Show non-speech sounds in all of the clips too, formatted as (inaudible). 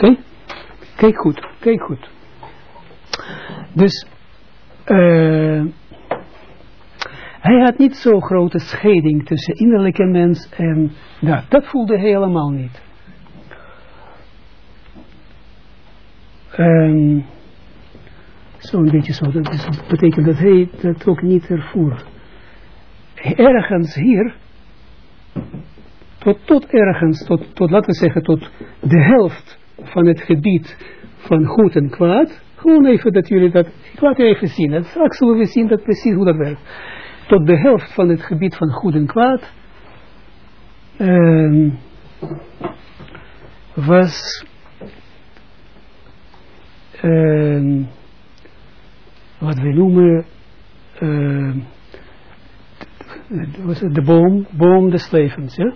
Oké? Kijk goed, kijk goed. Dus, uh, hij had niet zo'n grote scheiding tussen innerlijke mens en dat. Dat voelde hij helemaal niet. Um, Zo'n beetje zo. Dat betekent dat hij dat ook niet ervoer. Ergens hier, tot, tot ergens, tot, tot laten we zeggen, tot de helft van het gebied van goed en kwaad. Gewoon even dat jullie dat, ik laat even zien. En straks zullen we zien dat precies hoe dat werkt. Tot de helft van het gebied van goed en kwaad um, was um, wat we noemen uh, de boom, boom des levens, ja?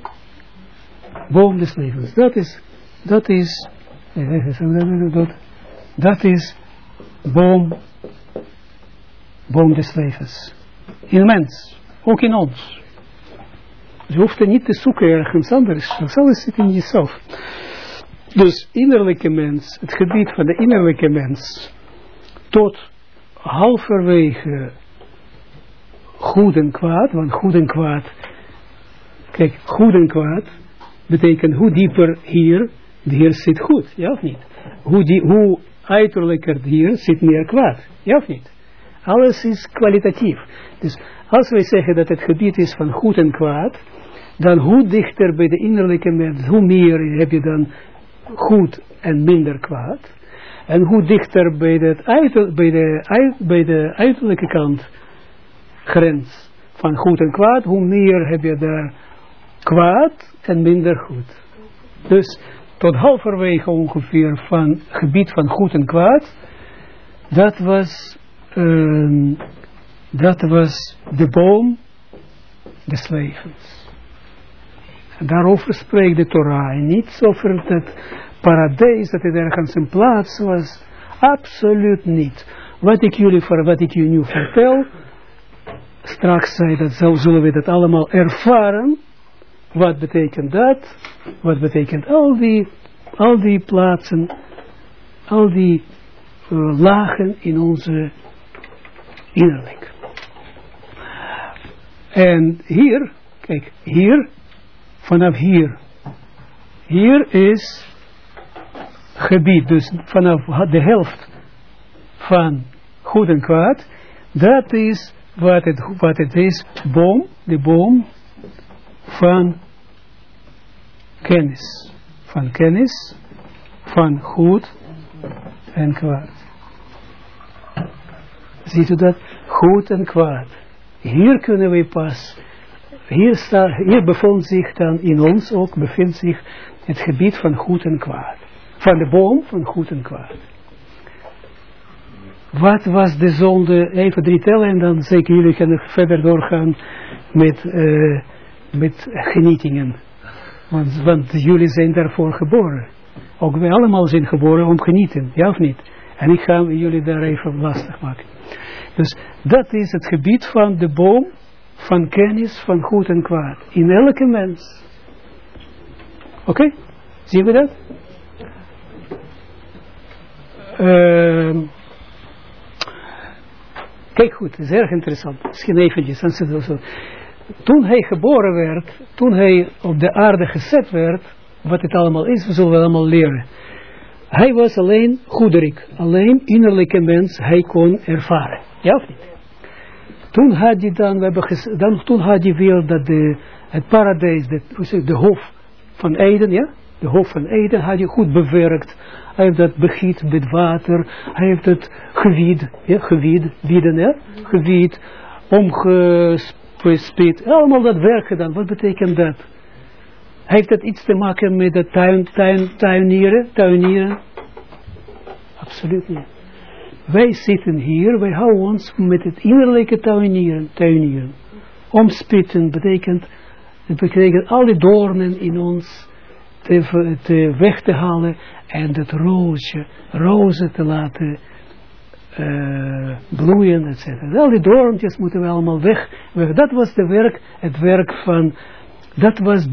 Boom des levens. Dat is, dat is, dat, dat is boom, boom des levens. In mens, ook in ons. Je hoeft er niet te zoeken ergens anders, alles zit in jezelf. Dus innerlijke mens, het gebied van de innerlijke mens, tot halverwege goed en kwaad, want goed en kwaad, kijk, goed en kwaad betekent hoe dieper hier, de zit goed, ja of niet? Hoe, die, hoe uiterlijker hier zit meer kwaad, ja of niet? Alles is kwalitatief. Dus als wij zeggen dat het gebied is van goed en kwaad, dan hoe dichter bij de innerlijke mens, hoe meer heb je dan goed en minder kwaad. En hoe dichter bij, de, bij, de, bij de uiterlijke kant grens van goed en kwaad, hoe meer heb je daar kwaad en minder goed. Dus tot halverwege ongeveer van het gebied van goed en kwaad, dat was, uh, dat was de boom des levens. En daarover spreekt de Torah en niet over het paradijs, dat het ergens een plaats was. Absoluut niet. Wat ik jullie, voor wat ik jullie nu vertel, straks zei dat, zullen we dat allemaal ervaren. Wat betekent dat? Wat betekent al die, al die plaatsen, al die uh, lagen in onze innerlijk. En hier, kijk, hier, vanaf hier, hier is gebied, dus vanaf de helft van goed en kwaad, dat is wat het, wat het is, boom, de boom van kennis. Van kennis, van goed en kwaad. Ziet u dat? Goed en kwaad. Hier kunnen we pas, hier, staat, hier bevindt zich dan in ons ook, bevindt zich het gebied van goed en kwaad van de boom van goed en kwaad. Wat was de zonde, even drie tellen en dan zeker jullie kunnen verder doorgaan met, uh, met genietingen. Want, jullie zijn daarvoor geboren. Ook wij allemaal zijn geboren om genieten, ja of niet? En ik ga jullie daar even lastig maken. Dus dat is het gebied van de boom van kennis van goed en kwaad. In elke mens. Oké? Zien we dat? Uh, kijk goed, het is erg interessant. Misschien eventjes. Toen hij geboren werd, toen hij op de aarde gezet werd, wat het allemaal is, zullen we allemaal leren. Hij was alleen goederik, alleen innerlijke mens, hij kon ervaren. Ja of niet? Toen had hij dan, we hebben dan toen had hij weer dat de, het paradijs, de, de hof van Eden, ja? De hof van Eden had hij goed bewerkt hij heeft dat begiet met water, hij heeft het gewied, ja, gewied, wieden, ja, gewied, omgespit, allemaal dat werk gedaan. Wat betekent dat? Heeft dat iets te maken met de tuin, tuin, tuinieren, tuinieren? Absoluut niet. Wij zitten hier, wij houden ons met het innerlijke tuinieren, tuinieren. Omspitten betekent, het betekent al die doornen in ons te, te weg te halen en dat roosje, rozen te laten uh, bloeien, etc. Al die doorntjes moeten we allemaal weg. Dat was de werk, het werk van, dat was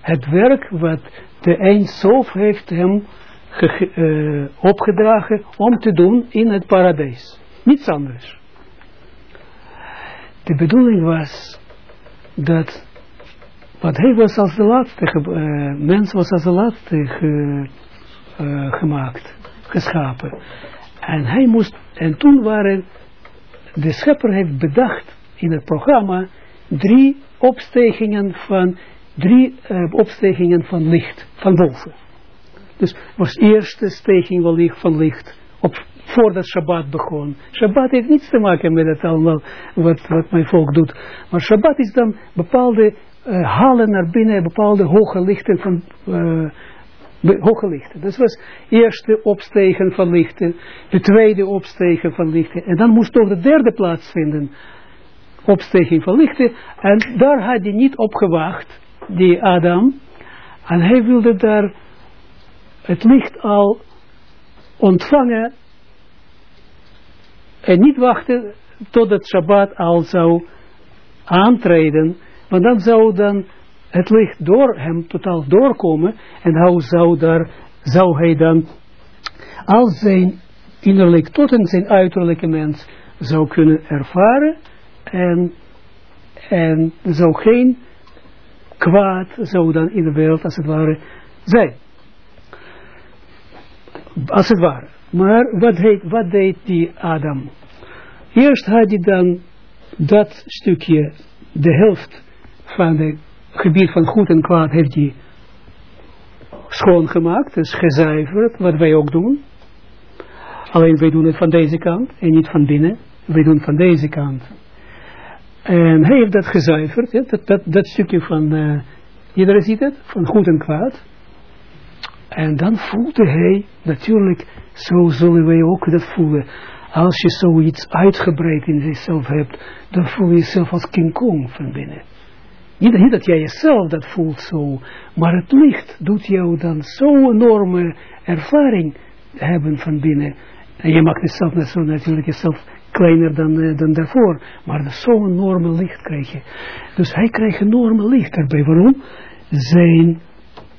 het werk wat de Eindsof heeft hem uh, opgedragen om te doen in het paradijs. Niets anders. De bedoeling was dat wat hij was als de laatste, uh, mens was als de laatste ge, gemaakt, geschapen. En hij moest, en toen waren, de schepper heeft bedacht in het programma drie opstegingen van, drie uh, opstegingen van licht, van boven. Dus was eerste steging van licht, van licht op, voordat Shabbat begon. Shabbat heeft niets te maken met het allemaal wat, wat mijn volk doet. Maar Shabbat is dan bepaalde uh, halen naar binnen, bepaalde hoge lichten van... Uh, hoge lichten. Dat was eerste opstegen van lichten, de tweede opstegen van lichten. En dan moest toch de derde plaatsvinden, opstegen van lichten. En daar had hij niet op gewacht, die Adam. En hij wilde daar het licht al ontvangen en niet wachten tot het Shabbat al zou aantreden, want dan zou dan het licht door hem totaal doorkomen en hoe zou, daar, zou hij dan als zijn innerlijk tot in zijn uiterlijke mens zou kunnen ervaren en, en zou geen kwaad zou dan in de wereld als het ware zijn. Als het ware. Maar wat, heet, wat deed die Adam? Eerst had hij dan dat stukje, de helft van het gebied van goed en kwaad heeft hij schoongemaakt, dus gezuiverd, wat wij ook doen. Alleen wij doen het van deze kant en niet van binnen. Wij doen het van deze kant. En hij heeft dat gezuiverd, dat, dat, dat, stukje van, uh, iedereen ziet het, van goed en kwaad. En dan voelde hij, natuurlijk, zo zullen wij ook dat voelen. Als je zoiets uitgebreid in jezelf hebt, dan voel je jezelf als King Kong van binnen. Niet, dat jij jezelf dat voelt zo, maar het licht doet jou dan zo'n enorme ervaring hebben van binnen. En je maakt jezelf natuurlijk jezelf kleiner dan, uh, dan daarvoor, maar zo'n enorme licht krijg je. Dus hij krijgt enorme licht daarbij. Waarom? Zijn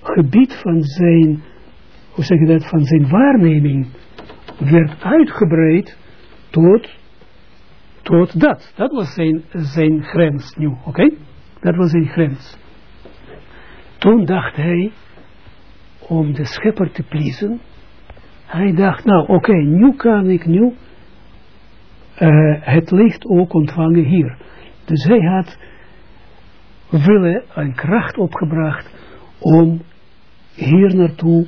gebied van zijn, hoe zeg je dat, van zijn waarneming werd uitgebreid tot, tot dat. Dat was zijn, zijn grens nu, oké? Dat was zijn grens. Toen dacht hij, om de schepper te pleasen, hij dacht, nou oké, nu kan ik nu uh, het licht ook ontvangen hier. Dus hij had willen en kracht opgebracht om hier naartoe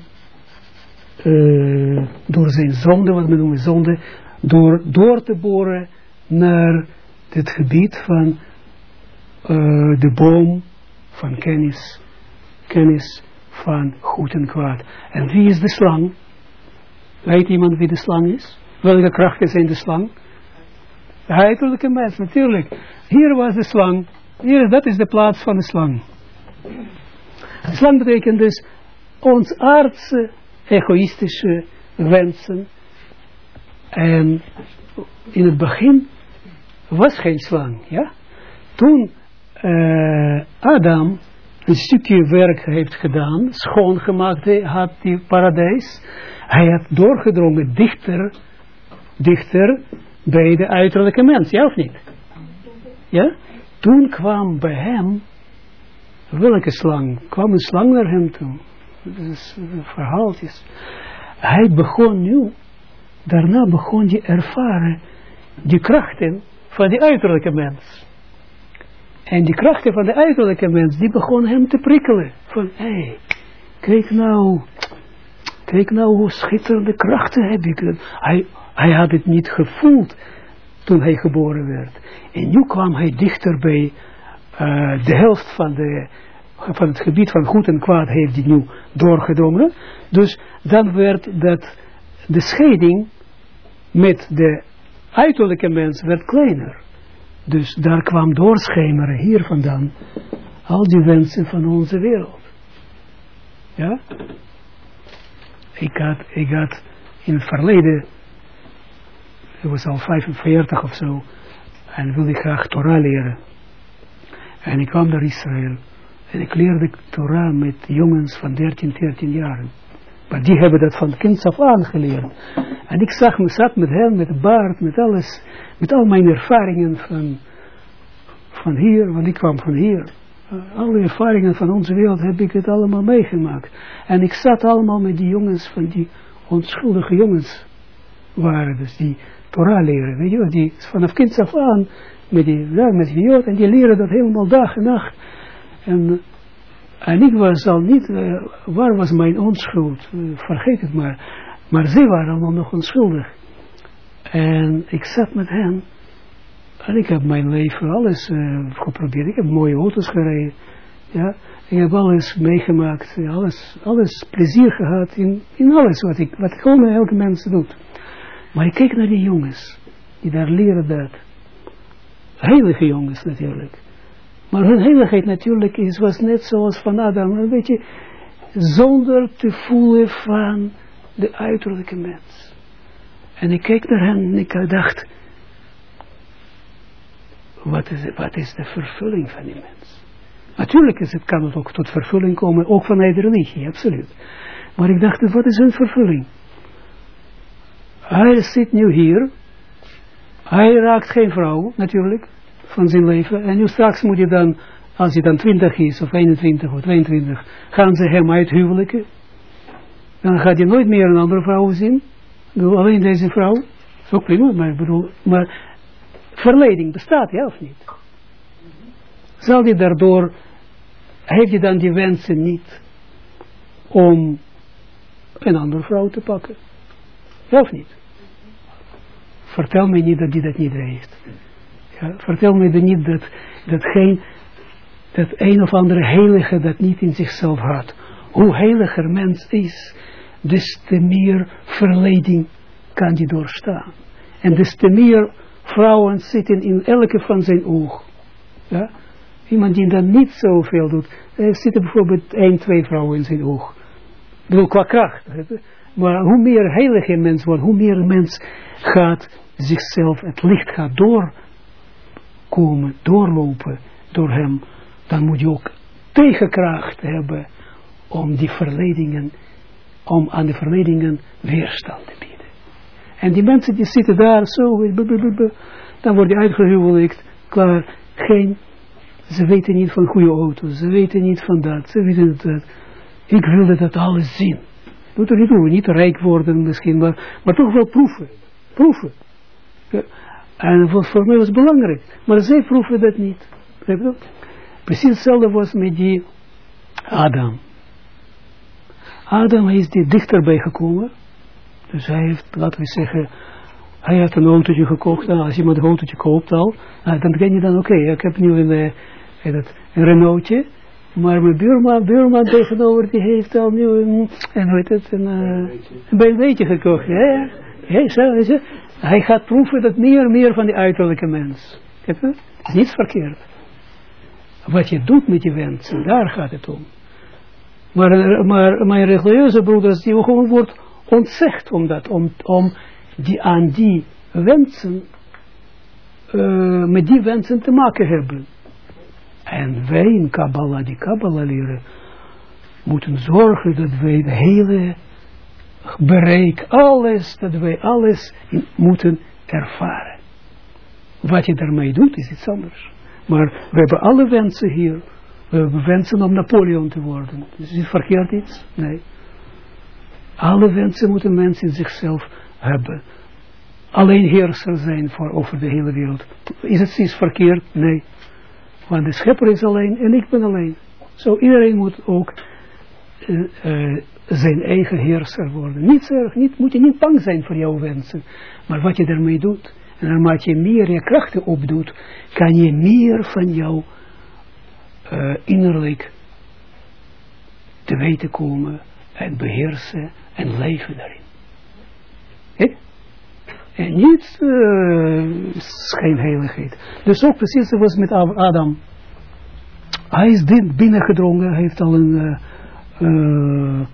uh, door zijn zonde, wat we noemen zonde, door, door te boren naar het gebied van uh, de boom van kennis, kennis van goed en kwaad. En wie is de slang? Weet iemand wie de slang is? Welke krachten zijn de slang? De mens, natuurlijk. Hier was de slang. Hier, dat is de plaats van de slang. De slang betekent dus ons aardse, egoïstische wensen. En in het begin was geen slang, ja. Toen uh, Adam een stukje werk heeft gedaan, schoongemaakt had die paradijs, hij had doorgedrongen dichter, dichter bij de uiterlijke mens, ja of niet? Ja? Toen kwam bij hem, welke slang? Kwam een slang naar hem toe. Dat is. Hij begon nu, daarna begon hij ervaren die krachten van die uiterlijke mens. En die krachten van de uiterlijke mens, die begon hem te prikkelen. Van, hé, hey, kijk nou, kijk nou hoe schitterende krachten heb ik. Hij, hij had het niet gevoeld toen hij geboren werd. En nu kwam hij dichter bij uh, de helft van, de, van het gebied van goed en kwaad heeft hij nu doorgedrongen. Dus dan werd dat de scheiding met de uiterlijke mens werd kleiner. Dus daar kwam doorschemeren hier vandaan al die wensen van onze wereld. Ja? Ik had, ik had in het verleden, ik was al 45 of zo, en wilde graag Torah leren. En ik kwam naar Israël. En ik leerde Torah met jongens van 13, 14 jaar. Maar die hebben dat van kinds af aan geleerd. En ik zag me, zat met hen, met baard, met alles, met al mijn ervaringen van, van hier, want ik kwam van hier. Uh, alle ervaringen van onze wereld heb ik het allemaal meegemaakt. En ik zat allemaal met die jongens, van die onschuldige jongens waren, dus die Torah leren, weet je wel, die vanaf kinds af aan, met die, ja, met die jood, en die leren dat helemaal dag en nacht. En en ik was al niet, uh, waar was mijn onschuld? Uh, vergeet het maar. Maar zij waren allemaal nog onschuldig. En ik zat met hen. En ik heb mijn leven alles uh, geprobeerd. Ik heb mooie auto's gereden. Ja. Ik heb alles meegemaakt. Alles, alles plezier gehad in, in alles wat ik, wat gewoon elke mens doet. Maar ik keek naar die jongens. Die daar leren dat. Heilige jongens natuurlijk. Maar hun heiligheid natuurlijk is, was net zoals van Adam, een beetje zonder te voelen van de uiterlijke mens. En ik keek naar hen en ik dacht, wat is, wat is de vervulling van die mens? Natuurlijk is het, kan het ook tot vervulling komen, ook vanuit de religie, absoluut. Maar ik dacht, wat is hun vervulling? Hij zit nu hier, hij raakt geen vrouw, natuurlijk van zijn leven. En nu straks moet je dan, als hij dan 20 is, of 21 of 22, gaan ze hem uithuwelijken. Dan gaat hij nooit meer een andere vrouw zien. alleen deze vrouw. Dat is ook maar ik bedoel, maar verleiding bestaat, ja of niet? Zal hij daardoor, heeft hij dan die wensen niet om een andere vrouw te pakken? Ja of niet? Vertel me niet dat hij dat niet heeft. Vertel me dan niet dat, dat geen, dat een of andere heilige dat niet in zichzelf had. Hoe heiliger mens is, des te meer verleiding kan die doorstaan. En des te meer vrouwen zitten in elke van zijn oog. Ja? Iemand die dan niet zoveel doet. Er zitten bijvoorbeeld één, twee vrouwen in zijn oog. Ik bedoel, qua kracht. Maar hoe meer heilig een mens wordt, hoe meer een mens gaat zichzelf, het licht gaat door komen, doorlopen door hem, dan moet je ook tegenkracht hebben om die verledingen, om aan de verledingen weerstand te bieden. En die mensen die zitten daar zo, dan worden uitgehuwelijkt, klaar, geen, ze weten niet van goede auto's, ze weten niet van dat, ze weten dat, ik wilde dat alles zien. Doet er niet toe, niet rijk worden misschien, maar, maar toch wel proeven, proeven. En voor, mij was het belangrijk. Maar zij proeven dat niet. Precies hetzelfde was met die Adam. Adam is die dichterbij gekomen. Dus hij heeft, laten we zeggen, hij heeft een autootje gekocht. Nou, als iemand een autootje koopt al, nou, dan denk je dan, oké, ik heb nu een, uh, een Renaultje. Maar mijn buurman, buurman tegenover, die heeft al nu een, en hoe heet het, een, uh, een BMW'tje gekocht. Ja, ja. ja zo, is het. Hij gaat proeven dat meer en meer van die uiterlijke mens. Het is niets verkeerd. Wat je doet met je wensen, daar gaat het om. Maar, mijn religieuze broeders, die gewoon wordt ontzegd om dat, om, om die, aan die wensen, uh, met die wensen te maken hebben. En wij in Kabbalah, die Kabbalah leren, moeten zorgen dat wij de hele bereik, alles, dat wij alles moeten ervaren. Wat je daarmee doet, is iets anders. Maar we hebben alle wensen hier. We hebben wensen om Napoleon te worden. Is het verkeerd iets? Nee. Alle wensen moeten mensen in zichzelf hebben. Alleen heerser zijn voor over de hele wereld. Is het iets verkeerd? Nee. Want de schepper is alleen en ik ben alleen. Zo iedereen moet ook uh, uh, zijn eigen heerser worden. Niet, erg, niet, moet je niet bang zijn voor jouw wensen, maar wat je daarmee doet. En naarmate je meer je krachten opdoet, kan je meer van jou uh, innerlijk te weten komen en beheersen en leven daarin. He? En niet uh, schijnheiligheid. Dus ook precies zoals met Adam. Hij is binnengedrongen, heeft al een... Uh,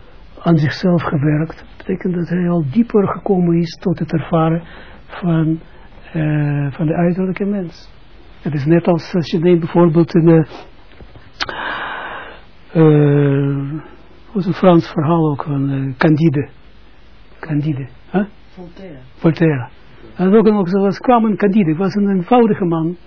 aan zichzelf gewerkt. Dat betekent dat hij al dieper gekomen is tot het ervaren van, uh, van de uiterlijke mens. Het is net als als je neemt bijvoorbeeld een, uh, was een Frans verhaal ook van uh, Candide. Candide. Huh? Voltaire. Voltaire. En ook nog zoals kwam een Candide, was een eenvoudige man.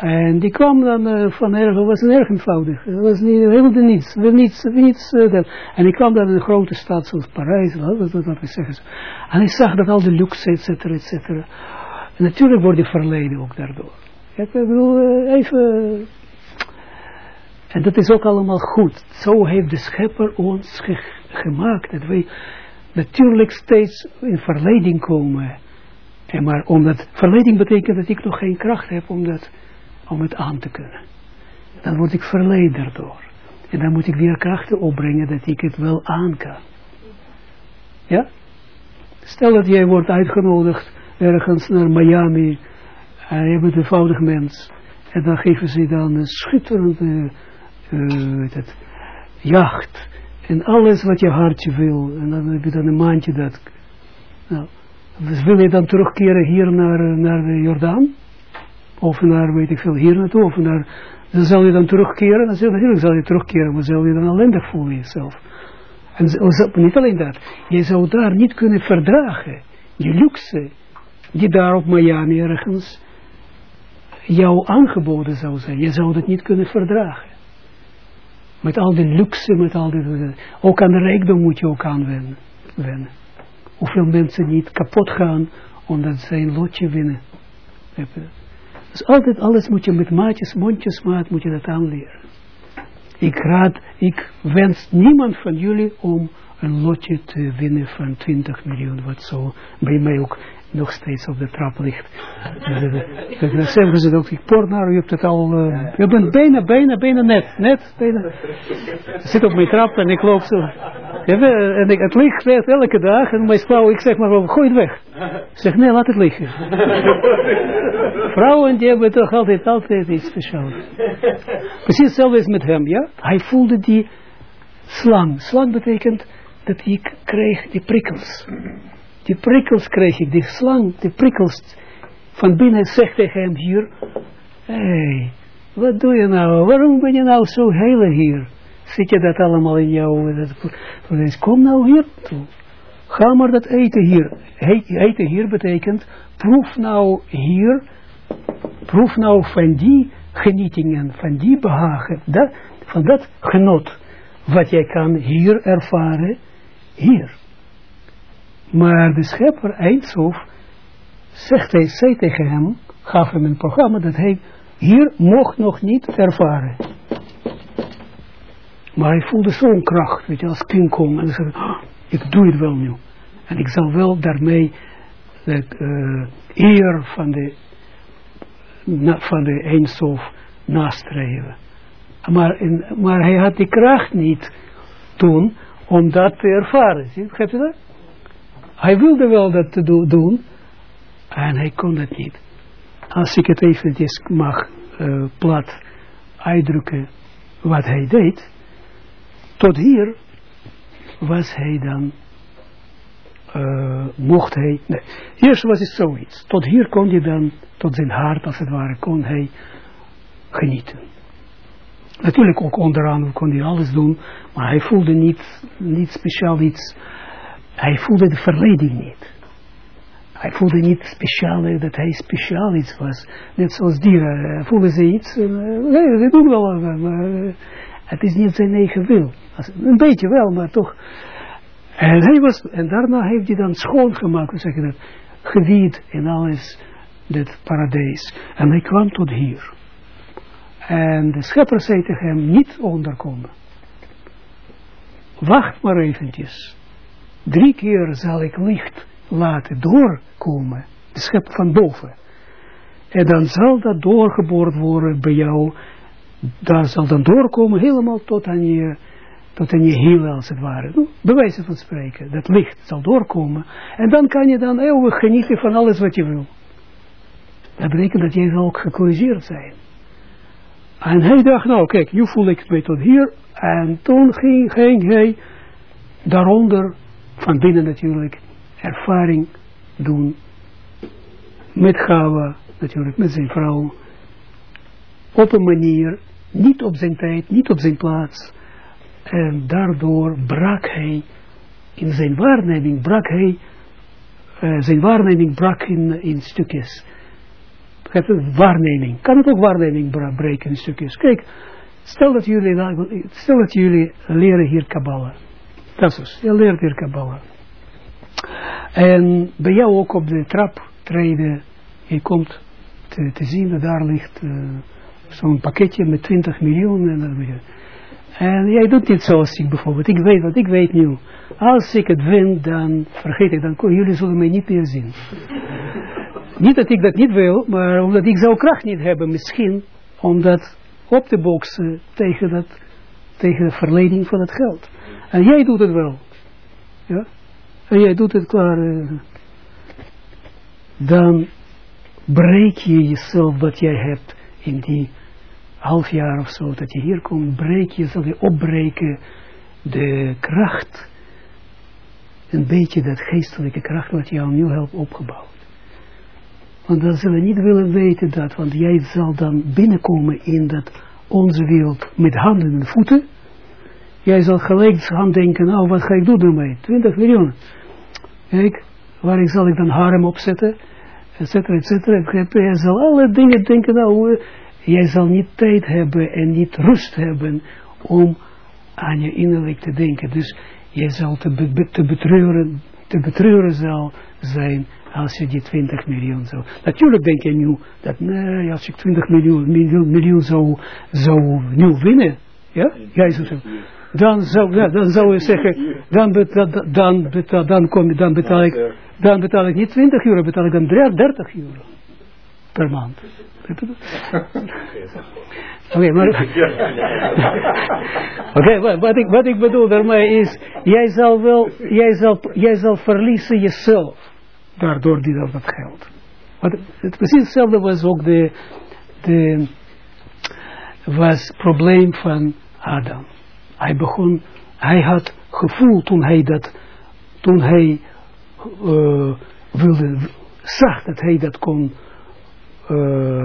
En die kwam dan uh, van erg, was erg eenvoudig. Hij was niet, wilde niets, wilde niets, niets uh, dat. En ik kwam dan in een grote stad zoals Parijs, wat, wat zeggen. En ik zag dat al de luxe, et cetera, et cetera. En natuurlijk word je verleden ook daardoor. Ik bedoel, uh, even... En dat is ook allemaal goed. Zo heeft de schepper ons ge gemaakt. Dat wij natuurlijk steeds in verleiding komen. En maar omdat verleiding betekent dat ik nog geen kracht heb om, dat, om het aan te kunnen. Dan word ik verleid daardoor. En dan moet ik weer krachten opbrengen dat ik het wel aan kan. Ja? Stel dat jij wordt uitgenodigd ergens naar Miami. Je bent een eenvoudig mens. En dan geven ze dan een schitterende uh, dat, jacht. En alles wat je hartje wil. En dan heb je dan een maandje dat. Nou, wil je dan terugkeren hier naar, naar de Jordaan? Of naar, weet ik veel, hier naartoe? Of naar, dan zal je dan terugkeren? Dan zal, natuurlijk zal je terugkeren, maar zal je dan ellendig voelen jezelf. En niet alleen dat. Je zou daar niet kunnen verdragen. Je luxe, die daar op Miami ergens jou aangeboden zou zijn. Je zou dat niet kunnen verdragen. Met al die luxe, met al die... Ook aan de rijkdom moet je ook aanwennen. Wennen. Hoeveel mensen niet kapot gaan, omdat ze een lotje winnen. Dus altijd alles moet je met maatjes, mondjesmaat, moet je dat aanleren. Ik raad, ik wens niemand van jullie om een lotje te winnen van 20 miljoen, wat zo bij mij ook nog steeds op de trap ligt. Dan zeggen ze ik poort naar, je hebt het al, uh, je bent bijna, bijna, bijna net, net, bijna. Zit op mijn trap en ik loop zo. En ik, het ligt net elke dag en mijn vrouw, ik zeg maar, gooi het weg. Ik zeg, nee, laat het liggen. Vrouwen die hebben toch altijd, altijd iets speciaals. (laughs) Precies hetzelfde is met hem, ja. Hij voelde die slang. Slang betekent dat ik kreeg die prikkels die prikkels kreeg ik, die slang, die prikkels van binnen zegt tegen hem hier, hey, wat doe je nou, waarom ben je nou zo heilig hier? Zit je dat allemaal in jou? Dat, kom nou hier toe. Ga maar dat eten hier. eten hier betekent, proef nou hier, proef nou van die genietingen, van die behagen, dat, van dat genot, wat jij kan hier ervaren, hier. Maar de schepper Eindsof zegt hij, zei tegen hem, gaf hem een programma dat hij hier mocht nog niet ervaren. Maar hij voelde zo'n kracht, weet je, als King Kong. En hij zei, oh, ik doe het wel nu. En ik zal wel daarmee de uh, eer van de, van de Eindsof nastreven. Maar, in, maar hij had die kracht niet toen om dat te ervaren. Zie, dat? Hij wilde wel dat te do doen, en hij kon het niet. Als ik het eventjes mag uh, plat uitdrukken wat hij deed, tot hier was hij dan, uh, mocht hij, nee, eerst was het zoiets, tot hier kon hij dan, tot zijn hart als het ware, kon hij genieten. Natuurlijk ook onderaan kon hij alles doen, maar hij voelde niet, niet speciaal iets hij voelde de verleiding niet. Hij voelde niet speciaal, dat hij speciaal iets was. Net zoals dieren, uh, voelen ze iets, nee, ze doen wel, maar het is niet zijn eigen wil. Een beetje wel, maar toch. En, hij was, en daarna heeft hij dan schoongemaakt, hoe zeg je dat, gebied en alles, dit paradijs. En hij kwam tot hier. En de schepper zei tegen hem, niet onderkomen. Wacht maar eventjes drie keer zal ik licht laten doorkomen, de schep van boven. En dan zal dat doorgeboord worden bij jou, daar zal dan doorkomen helemaal tot aan je, tot aan je hiel als het ware. Nou, bewijzen van spreken, dat licht zal doorkomen. En dan kan je dan eeuwig genieten van alles wat je wil. Dat betekent dat jij ook gecorrigeerd zijn. En hij dacht, nou kijk, nu voel ik het mij tot hier. En toen ging, ging hij daaronder van binnen natuurlijk ervaring doen met Gawa, natuurlijk met zijn vrouw, op een manier, niet op zijn tijd, niet op zijn plaats, En daardoor brak hij, in zijn waarneming brak hij, uh, zijn waarneming brak in, in stukjes. Waarneming. Kan het ook waarneming breken in stukjes? Kijk, stel dat jullie, stel dat jullie leren hier Kabbalah. Dat is, je leert hier Kabbalah. En bij jou ook op de trap treden, je komt te, te zien dat daar ligt uh, zo'n pakketje met 20 miljoen. En, en jij doet niet zoals ik bijvoorbeeld. Ik weet wat ik weet nu. Als ik het win, dan vergeet ik, dan jullie zullen mij niet meer zien. (laughs) niet dat ik dat niet wil, maar omdat ik zou kracht niet hebben misschien, om dat op te boksen tegen, dat, tegen de verleiding van het geld. En jij doet het wel. Ja? En jij doet het klaar. Uh, dan breek je jezelf wat jij hebt in die half jaar of zo, dat je hier komt, breek je, zal je opbreken de kracht, een beetje dat geestelijke kracht wat jou nu helpt opgebouwd. Want dan zullen we niet willen weten dat, want jij zal dan binnenkomen in dat onze wereld met handen en voeten. Jij zal gelijk gaan denken, nou wat ga ik doen ermee? 20 miljoen. Kijk, waar zal ik dan harem opzetten? Etcetera, etcetera. Jij zal alle dingen denken, nou, uh, jij zal niet tijd hebben en niet rust hebben om aan je innerlijk te denken. Dus jij zal te, te betreuren, te betreuren zal zijn als je die 20 miljoen zou. Natuurlijk denk je nu dat nee, als ik 20 miljoen, miljoen, miljoen zou, zou nu winnen, ja, jij dan zou, ja, dan zou je zeggen, dan, betaal, dan, betaal, dan, kom, dan, betaal ik, dan betaal ik niet 20 euro, betaal ik dan 30 euro per maand. (laughs) Oké, maar... (laughs) Oké, okay, wat, ik, wat ik bedoel daarmee is, jij zal wel, jij zal, jij zal verliezen jezelf, daardoor die dat geld. Want het precies hetzelfde was ook de, de was probleem van Adam. Hij begon, hij had gevoel toen hij dat, toen hij uh, wilde, zag dat hij dat kon uh,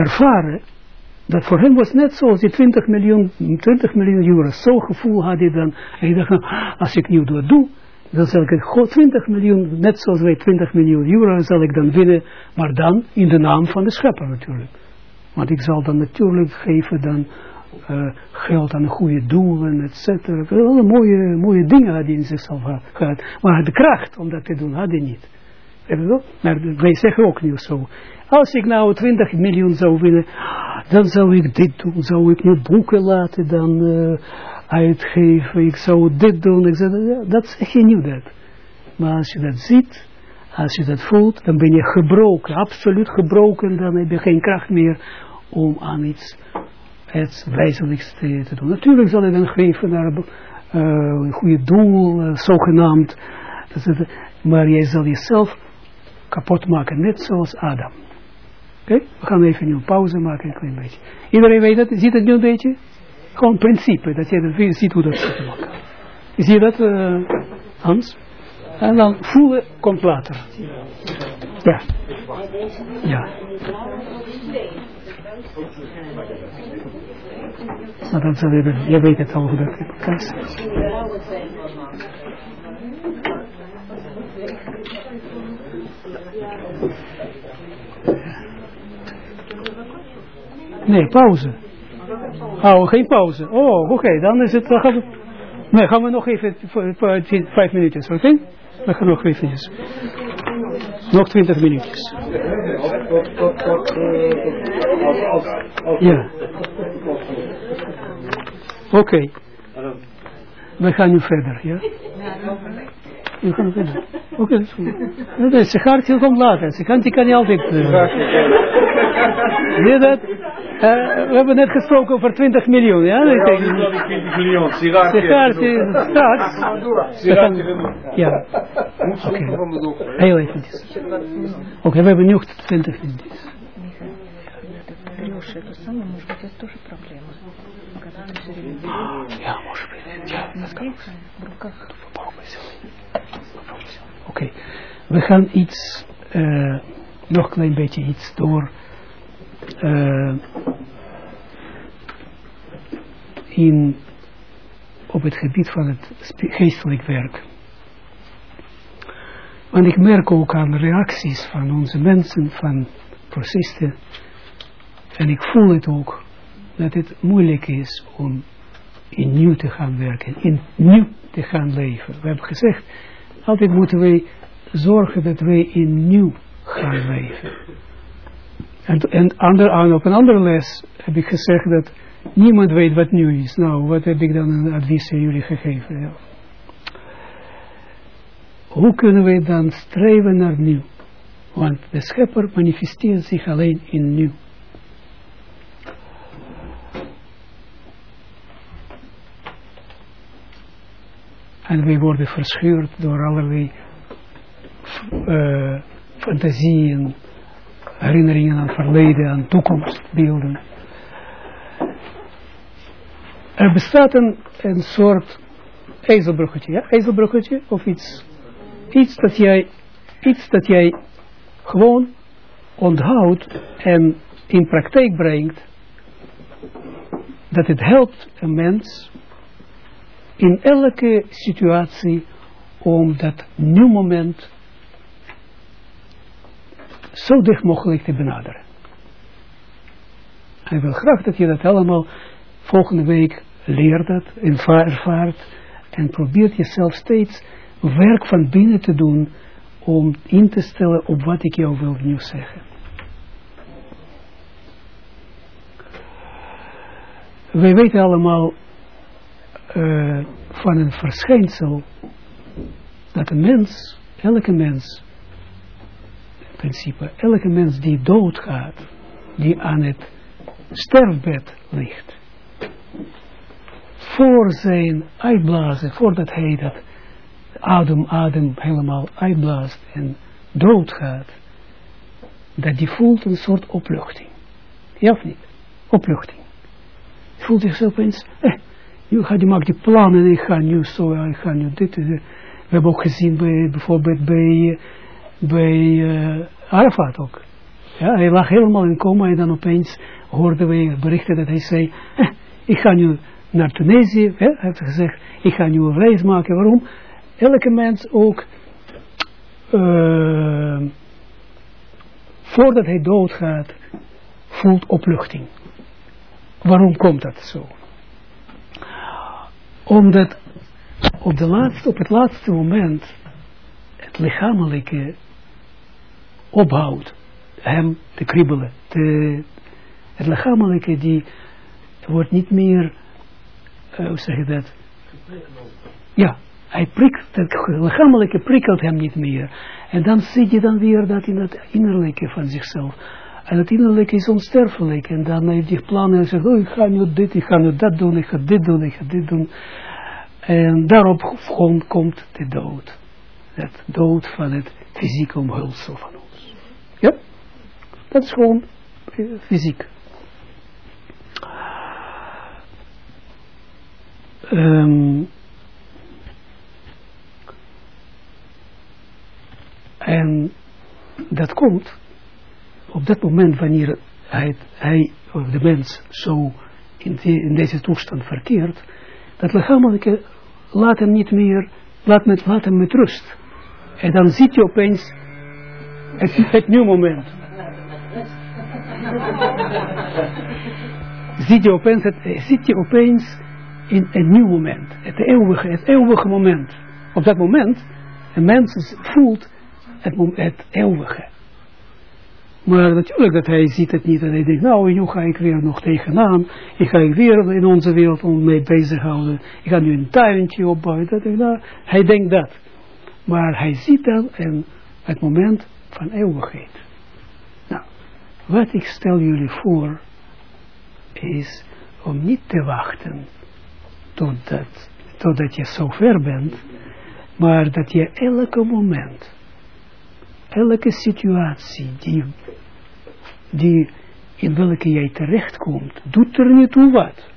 ervaren, dat voor hem was net zoals die 20 miljoen, 20 miljoen euro. Zo'n gevoel had hij dan. Hij dacht, als ik nu dat doe, dan zal ik het 20 miljoen, net zoals wij 20 miljoen euro, zal ik dan winnen, maar dan in de naam van de schepper natuurlijk. Want ik zal dan natuurlijk geven dan uh, geld aan goede doelen, et cetera. Alle mooie, mooie dingen had hij in zichzelf gehad. Maar de kracht om dat te doen had hij niet. Maar wij zeggen ook nu zo. Als ik nou 20 miljoen zou winnen, dan zou ik dit doen. Zou ik nu boeken laten dan uitgeven. Ik zou dit doen. Ik dat zeg je niet dat. Maar als je dat ziet, als je dat voelt, dan ben je gebroken. Absoluut gebroken. Dan heb je geen kracht meer om aan iets het wijzelijks te, doen. Natuurlijk zal je dan geven naar een goede doel, uh, zogenaamd. Maar jij zal jezelf kapot maken, net zoals Adam. Oké, okay? we gaan even nu een pauze maken, een klein beetje. Iedereen weet het, ziet het nu een beetje? Gewoon principe, dat je dat ziet hoe dat zit in elkaar. Zie je dat, uh, Hans? En dan voelen komt later. Ja. Ja. Maar dan zal je, je weet het al hoe dat kan. Nee, pauze. Oh, geen pauze. Oh, oké, okay, dan is het... Dan gaan we, nee, gaan we nog even vijf minuutjes, oké? Okay? Dan gaan we nog eventjes. Nog twintig minuutjes. Ja. Oké. Okay. We gaan nu verder, ja? Je kan verder. Oké, okay, dat is goed. Nee, sigaartje komt later. Sigaartje kan je altijd... Uh, Zie dat? Uh, we hebben net gesproken over 20 miljoen, ja? Ja, 20 miljoen. Sigaartje. Sigaartje straks. Sigaartje Ja. Oké. Okay. Heel eventjes. Oké, okay, we hebben nu 20 minuutjes. Леша, это самое, может быть, это тоже проблема. Когда ты все время Ja, может быть. Ja, dat kan. в руках. Oké, okay. we gaan iets, uh, nog een klein beetje iets door uh, in op het gebied van het geestelijk werk. Want ik merk ook aan reacties van onze mensen, van procisten, en ik voel het ook, dat het moeilijk is om in nieuw te gaan werken, in nieuw te gaan leven. We hebben gezegd, altijd moeten wij zorgen dat wij in nieuw gaan leven. En, en ander, aan, op een andere les heb ik gezegd dat niemand weet wat nieuw is. Nou, wat heb ik dan advies aan jullie gegeven? Hoe kunnen wij dan streven naar nieuw? Want de schepper manifesteert zich alleen in nieuw. En wij worden verscheurd door allerlei uh, fantasieën, herinneringen aan verleden, aan toekomstbeelden. Er bestaat een, een soort ijzelbruggetje, ja? ijzelbruggetje of iets, iets dat jij, iets dat jij gewoon onthoudt en in praktijk brengt, dat het helpt een mens in elke situatie om dat nieuw moment zo dicht mogelijk te benaderen. En ik wil graag dat je dat allemaal volgende week leert dat, ervaart en probeert jezelf steeds werk van binnen te doen om in te stellen op wat ik jou wil nieuw zeggen. Wij weten allemaal uh, van een verschijnsel dat een mens, elke mens, principe, elke mens die doodgaat, die aan het sterfbed ligt, voor zijn uitblazen, voordat hij dat adem, adem helemaal uitblaast en doodgaat, dat die voelt een soort opluchting. Ja of niet? Opluchting. Je voelt zichzelf opeens, eh, je, maakt die plannen en ik ga nu zo, ik ga nu dit. We hebben ook gezien bij, bijvoorbeeld bij, bij uh, Arafat ook. Ja, hij lag helemaal in coma en dan opeens hoorden we berichten dat hij zei, eh, ik ga nu naar Tunesië, hij heeft gezegd, ik ga nu een reis maken. Waarom? Elke mens ook, uh, voordat hij doodgaat, voelt opluchting. Waarom komt dat zo? Omdat op, de laatste, op het laatste moment het lichamelijke ophoudt hem te kriebelen. Te, het lichamelijke die wordt niet meer, uh, hoe zeg je dat? Ja, hij prikt, het lichamelijke prikkelt hem niet meer. En dan zie je dan weer dat in het innerlijke van zichzelf. En het innerlijke is onsterfelijk. En dan heeft hij plannen en zegt, oh, ik ga nu dit, ik ga nu dat doen, ik ga dit doen, ik ga dit doen. En daarop gewoon komt de dood. Het dood van het fysieke omhulsel van ons. Ja? Dat is gewoon fysiek. Um, en dat komt op dat moment wanneer hij, hij of de mens zo in, deze toestand verkeert, dat lichamelijke laat hem niet meer, laat, met, hem met rust. En dan ziet je opeens het, (laughs) het nieuwe moment. ziet je opeens, het, ziet je opeens in een nieuw moment. Het eeuwige, het eeuwige moment. Op dat moment, een mens voelt het, het eeuwige. Maar natuurlijk dat hij ziet het niet en hij denkt, nou, nu ga ik weer nog tegenaan. Ik ga weer in onze wereld om mee bezighouden. Ik ga nu een tuintje opbouwen. Dat, nou, hij denkt dat. Maar hij ziet dan en het moment van eeuwigheid. Nou, wat ik stel jullie voor, is om niet te wachten totdat, totdat je zover bent, maar dat je elke moment elke situatie die, die in welke jij terechtkomt, doet er niet toe wat.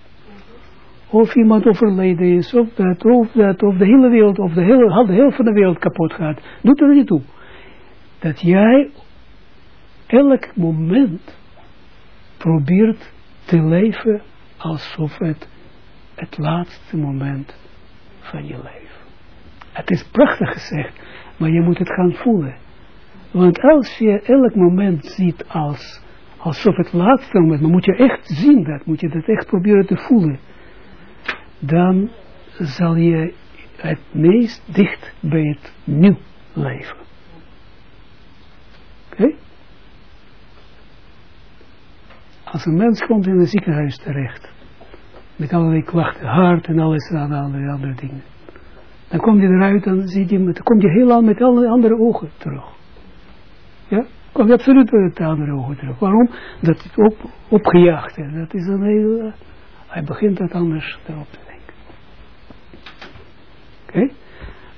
Of iemand overleden is, of dat, of dat, of de hele wereld, of de hele, de helft van de wereld kapot gaat, doet er niet toe. Dat jij elk moment probeert te leven alsof het het laatste moment van je leven. Het is prachtig gezegd, maar je moet het gaan voelen. Want als je elk moment ziet als, alsof het laatste moment, maar moet je echt zien dat, moet je dat echt proberen te voelen, dan zal je het meest dicht bij het nieuw leven. Oké? Als een mens komt in een ziekenhuis terecht, met allerlei klachten, hart en alles en andere, andere dingen. Dan komt hij eruit, dan, ziet hij, dan komt hij heel aan met alle andere ogen terug. Ja? Komt hij absoluut met andere ogen terug. Waarom? Dat het op, opgejaagd is. Dat is een heel, uh, hij begint dat anders erop te denken. Oké?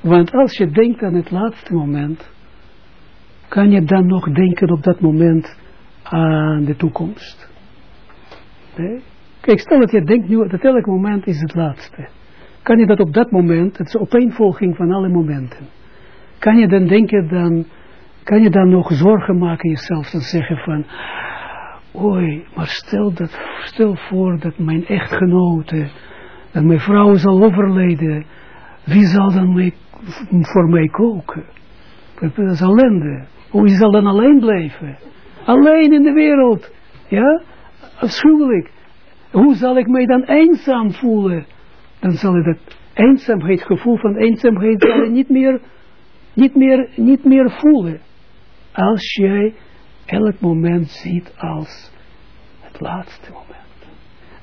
Want als je denkt aan het laatste moment, kan je dan nog denken op dat moment aan de toekomst. Nee? Kijk, stel dat je denkt nu dat elk moment is het laatste. Kan je dat op dat moment, het is opeenvolging van alle momenten. Kan je dan denken, dan, kan je dan nog zorgen maken jezelf en zeggen van, oei, maar stel, dat, stel voor dat mijn echtgenote, dat mijn vrouw zal overleden, wie zal dan mee, voor mij koken? Dat is ellende. Hoe zal dan alleen blijven? Alleen in de wereld. Ja? Afschuwelijk. Hoe zal ik mij dan eenzaam voelen? Dan zal ik dat eenzaamheid, gevoel van eenzaamheid, zal niet meer, niet meer, niet meer voelen. Als jij elk moment ziet als het laatste moment.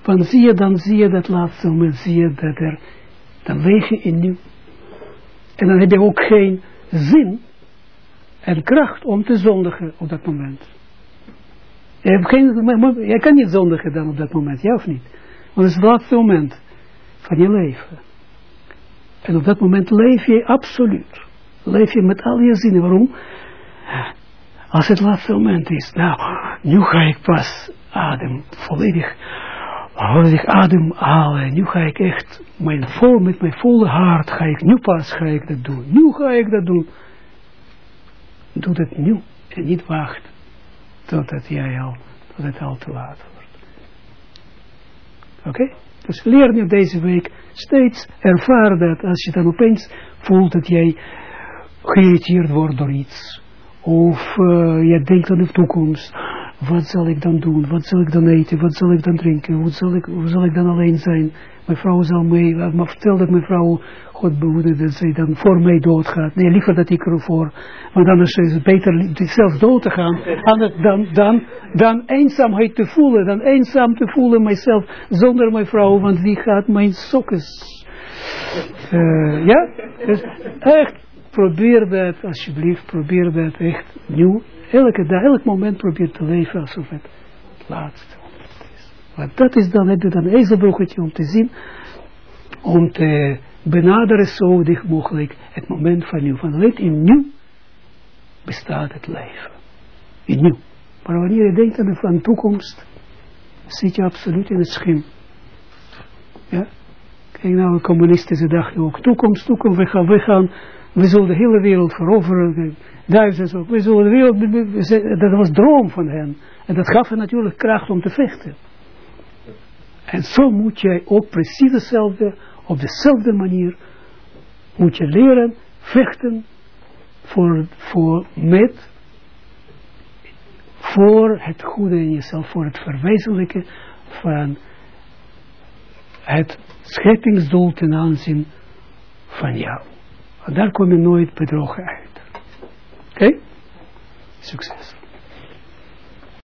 Want zie je, dan zie je dat laatste moment, zie je dat er, dan leef je in nu. En dan heb je ook geen zin en kracht om te zondigen op dat moment. Je, hebt geen, je kan niet zondigen op dat moment, ja of niet? Want het is het laatste moment van je leven. En op dat moment leef je absoluut. Leef je met al je zinnen. Waarom? Als het laatste moment is. Nou, nu ga ik pas adem volledig, volledig adem halen. Nu ga ik echt mijn vol, met mijn volle hart ga ik, nu pas ga ik dat doen. Nu ga ik dat doen. Doe dat nu en niet wacht totdat jij al, tot het al te laat wordt. Oké? Dus leer nu deze week steeds ervaren dat als je dan opeens voelt dat jij geïrriteerd wordt door iets. Of uh, je denkt aan de toekomst. Wat zal ik dan doen? Wat zal ik dan eten? Wat zal ik dan drinken? Hoe zal ik, hoe zal ik dan alleen zijn? Mijn vrouw zal mee, maar vertel dat mijn vrouw God behoede dat zij dan voor mij doodgaat. Nee, liever dat ik ervoor. Want anders is het beter zelf dood te gaan. Dan, dan, dan eenzaamheid te voelen. Dan eenzaam te voelen mijzelf zonder mijn vrouw. Want die gaat mijn sokken. Uh, ja? Dus echt, probeer dat alsjeblieft. Probeer dat echt nieuw. Elke dag, elk moment probeer te leven alsof het laatste moment is. Want dat is dan, heb je dan een ezelbroggetje om te zien. Om te benaderen zo dicht mogelijk het moment van nu. Van let in nu bestaat het leven. In nu. Maar wanneer je denkt aan de van toekomst, zit je absoluut in het schim. Ja? Kijk nou, de communisten, ze dachten ook, toekomst, toekomst, we gaan, we gaan, we zullen de hele wereld veroveren, duizend ook, we zullen de wereld, dat was droom van hen. En dat gaf hen natuurlijk kracht om te vechten. En zo moet jij ook precies hetzelfde op dezelfde manier moet je leren vechten voor, voor met voor het goede in jezelf, voor het verwezenlijken van het scheppingsdoel ten aanzien van jou. Daar kom je nooit bedrogen uit. Oké? Okay? Succes.